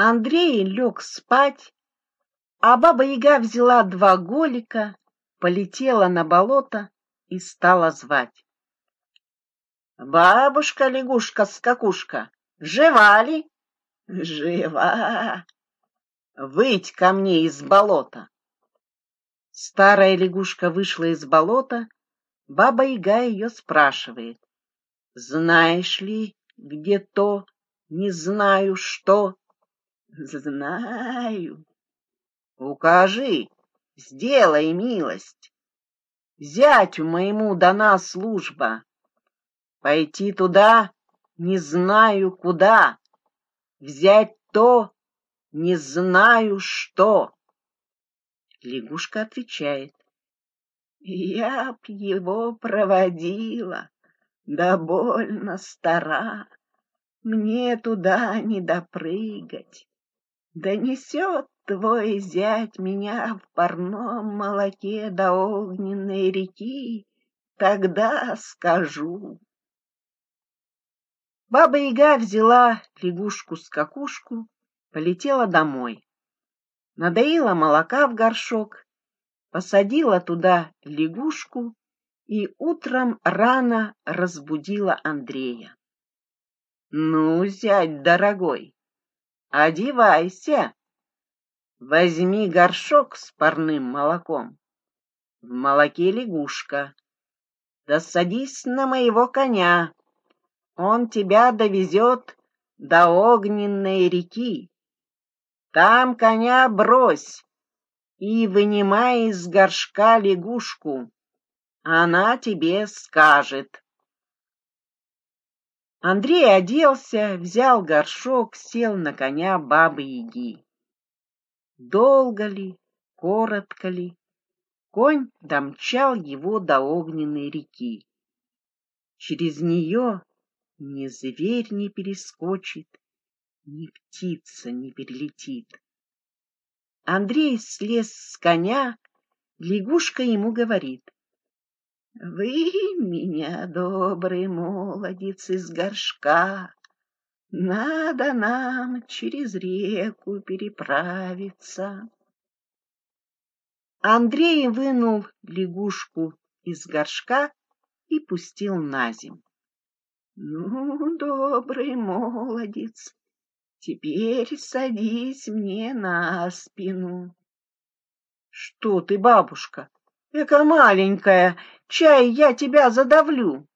Андрей лег спать, а баба-яга взяла два голика, полетела на болото и стала звать. Бабушка-лягушка-скакушка, жива ли? Жива. Выйдь ко мне из болота. Старая лягушка вышла из болота, баба-яга ее спрашивает. Знаешь ли, где то, не знаю что? Знаю. Укажи, сделай милость. Зятю моему дана служба. Пойти туда, не знаю куда. Взять то, не знаю что. Лягушка отвечает. Я б его проводила, да больно стара. Мне туда не допрыгать. Да несет твой зять меня в парном молоке до огненной реки, тогда скажу. Баба-яга взяла лягушку-скакушку, полетела домой. Надоила молока в горшок, посадила туда лягушку и утром рано разбудила Андрея. Ну, зять дорогой, одевайся. Возьми горшок с парным молоком. В молоке лягушка. Да садись на моего коня. Он тебя довезет до огненной реки. Там коня брось и вынимай из горшка лягушку. Она тебе скажет. Андрей оделся, взял горшок, сел на коня бабы-яги. Долго ли, коротко ли, конь домчал его до огненной реки. Через нее ни зверь не перескочит, ни птица не перелетит. Андрей слез с коня, лягушка ему говорит. Вы меня, добрый молодец из горшка, Надо нам через реку переправиться. Андрей вынул лягушку из горшка и пустил на земь. Ну, добрый молодец, теперь садись мне на спину. Что ты, бабушка, Эка маленькая, чай я тебя задавлю.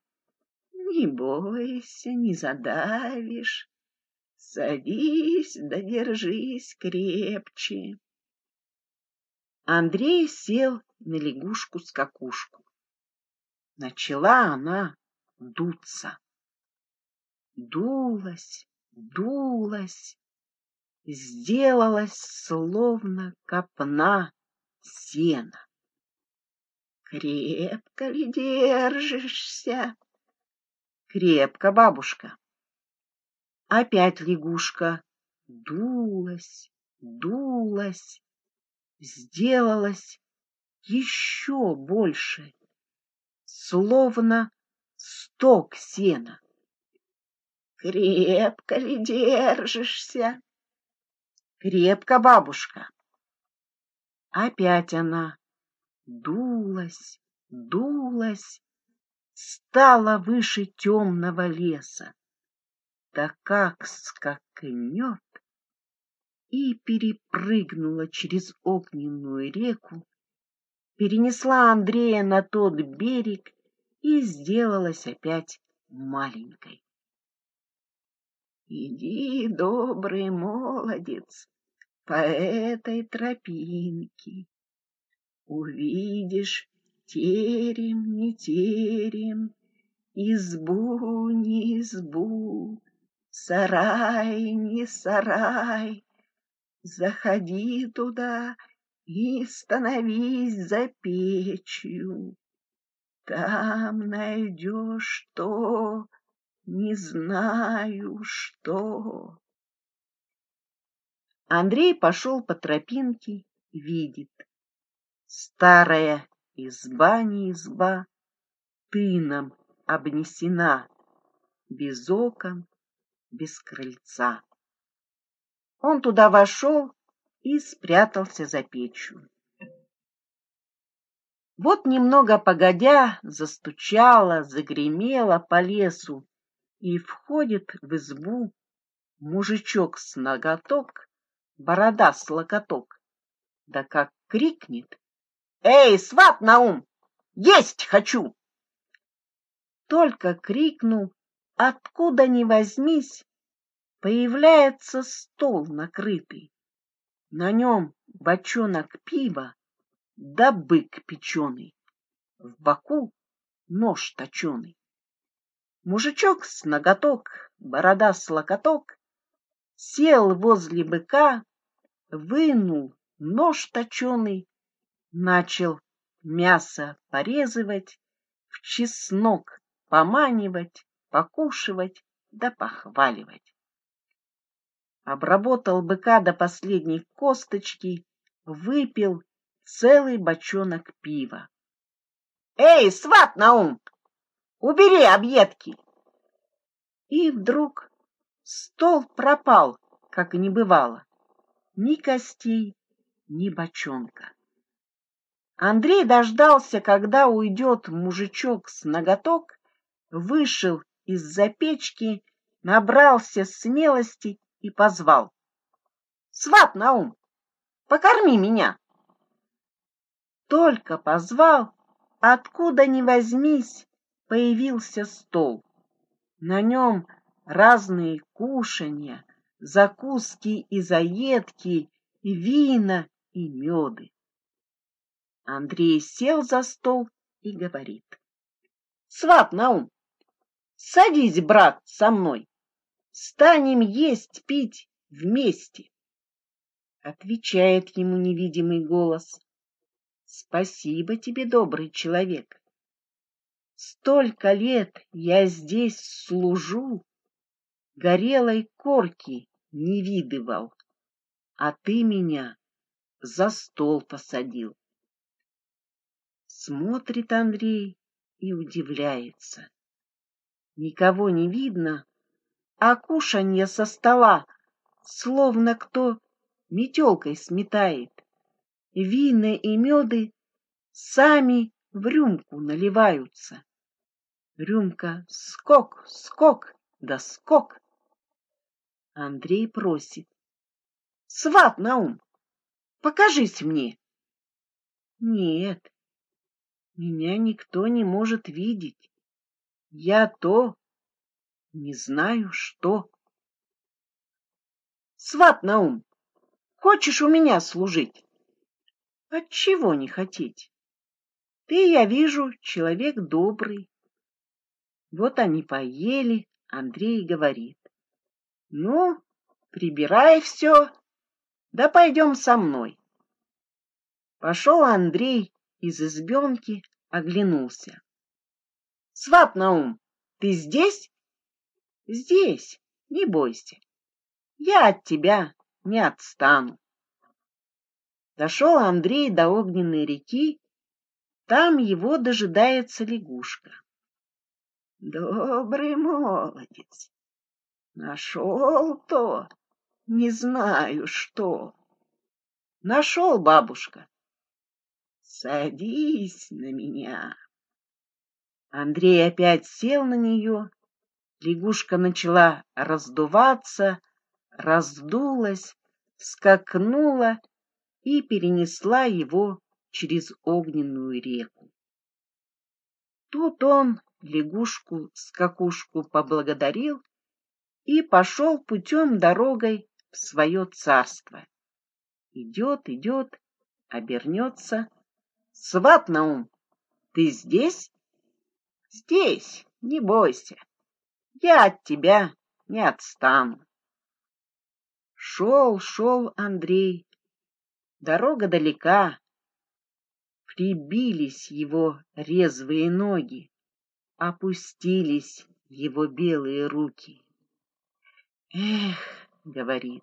Не бойся, не задавишь. Садись да держись крепче. Андрей сел на лягушку-скакушку. Начала она дуться. Дулась, дулась, сделалась словно копна сена. Крепко ли держишься? Крепко, бабушка. Опять лягушка дулась, дулась, сделалась еще больше, словно сток сена. Крепко ли держишься? Крепко, бабушка. Опять она дулась, дулась, стала выше темного леса. Да как скакнет и перепрыгнула через огненную реку, перенесла Андрея на тот берег и сделалась опять маленькой. Иди, добрый молодец, по этой тропинке, Увидишь терем, не терем, Избу, не избу, Сарай, не сарай. Заходи туда и становись за печью. Там найдешь то, не знаю что. Андрей пошел по тропинке, видит. Старая изба не изба, тыном обнесена, без окон, без крыльца. Он туда вошел и спрятался за печью. Вот немного погодя застучало, загремело по лесу, и входит в избу мужичок с ноготок, борода с локоток, да как крикнет «Эй, сват Наум, есть хочу!» Только крикнул, откуда ни возьмись, появляется стол накрытый. На нем бочонок пива, да бык печеный, в боку нож точеный. Мужичок с ноготок, борода с локоток, сел возле быка, вынул нож точеный, начал мясо порезывать, в чеснок поманивать, покушивать да похваливать. Обработал быка до последней косточки, выпил целый бочонок пива. «Эй, сват Наум, убери объедки!» И вдруг стол пропал, как и не бывало. Ни костей, ни бочонка. Андрей дождался, когда уйдет мужичок с ноготок, вышел из-за печки, набрался смелости и позвал. — Сват Наум, покорми меня! Только позвал, откуда ни возьмись, появился стол. На нем разные кушанья, закуски и заедки, вина, и меды. Андрей сел за стол и говорит. — Сват Наум, садись, брат, со мной. Станем есть, пить вместе. Отвечает ему невидимый голос. Спасибо тебе, добрый человек. Столько лет я здесь служу, горелой корки не видывал, а ты меня за стол посадил. Смотрит Андрей и удивляется. Никого не видно, а кушанье со стола, словно кто метелкой сметает. Вина и меды сами в рюмку наливаются. Рюмка скок, скок, да скок. Андрей просит. Сват Наум, покажись мне. Нет, меня никто не может видеть. Я то, не знаю что. Сват Наум, хочешь у меня служить? Отчего не хотеть? Ты, я вижу, человек добрый. Вот они поели, Андрей говорит. Ну, прибирай все, да пойдем со мной. Пошел Андрей из избенки, оглянулся. — Сват Наум, ты здесь? — Здесь, не бойся. Я от тебя не отстану. Дошел Андрей до огненной реки, там его дожидается лягушка. Добрый молодец, нашел то, не знаю что. Нашел, бабушка. Садись на меня. Андрей опять сел на нее. Лягушка начала раздуваться, раздулась, скакнула и перенесла его через огненную реку. Тут он лягушку-скакушку поблагодарил и пошел путем дорогой в свое царство. Идет, идет, обернется. Сват Наум, ты здесь? Здесь, не бойся. Я от тебя не отстану. Шел, шел Андрей Дорога далека. Прибились его резвые ноги, опустились его белые руки. Эх, говорит,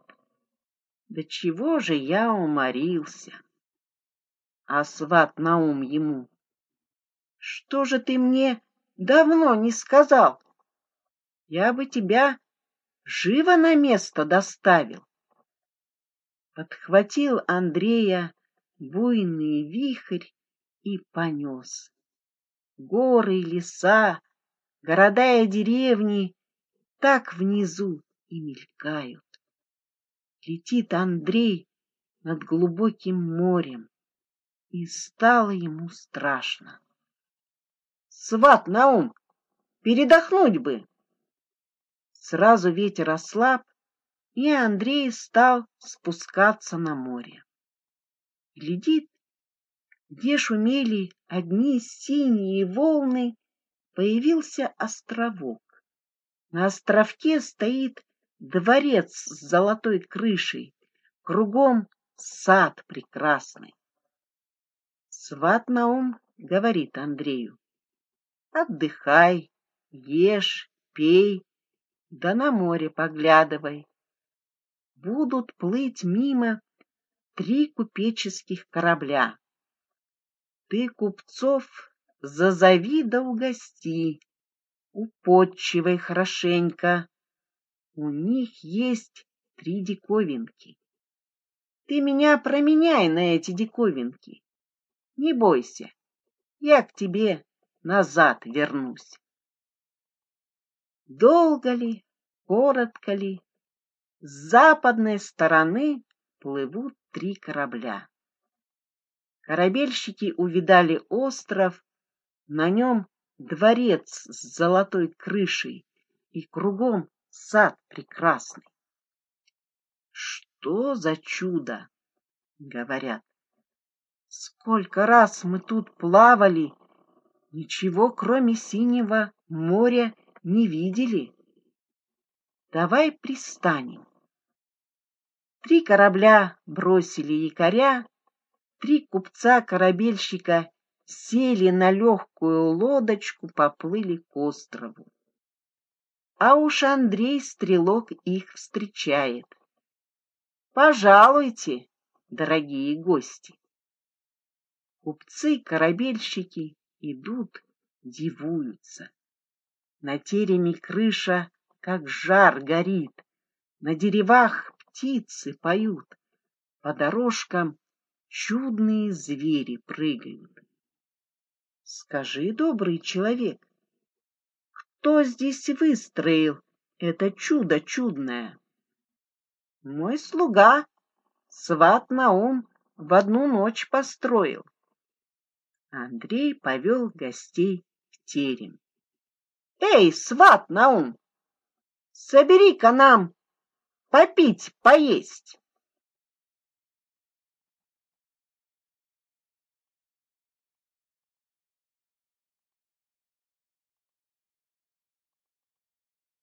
да чего же я уморился? А сват на ум ему. Что же ты мне давно не сказал? Я бы тебя живо на место доставил. подхватил Андрея буйный вихрь и понес. Горы, леса, города и деревни так внизу и мелькают. Летит Андрей над глубоким морем, и стало ему страшно. Сват Наум, передохнуть бы! Сразу ветер ослаб, и Андрей стал спускаться на море. Глядит, где шумели одни синие волны, появился островок. На островке стоит дворец с золотой крышей, кругом сад прекрасный. Сват Наум говорит Андрею, отдыхай, ешь, пей, да на море поглядывай. Будут плыть мимо три купеческих корабля. Ты купцов зазови да угости, уподчивай хорошенько. У них есть три диковинки. Ты меня променяй на эти диковинки. Не бойся, я к тебе назад вернусь. Долго ли, коротко ли, с западной стороны плывут три корабля. Корабельщики увидали остров, на нем дворец с золотой крышей и кругом сад прекрасный. Что за чудо, говорят. Сколько раз мы тут плавали, ничего кроме синего моря не видели. Давай пристанем. Три корабля бросили якоря, три купца-корабельщика сели на легкую лодочку, поплыли к острову. А уж Андрей Стрелок их встречает. Пожалуйте, дорогие гости. Купцы-корабельщики идут, дивуются. На тереме крыша, как жар, горит, на деревах птицы поют, по дорожкам чудные звери прыгают. Скажи, добрый человек, кто здесь выстроил это чудо чудное? Мой слуга, сват Наум, в одну ночь построил. Андрей повел гостей в терем. Эй, сват Наум, собери-ка нам попить, поесть.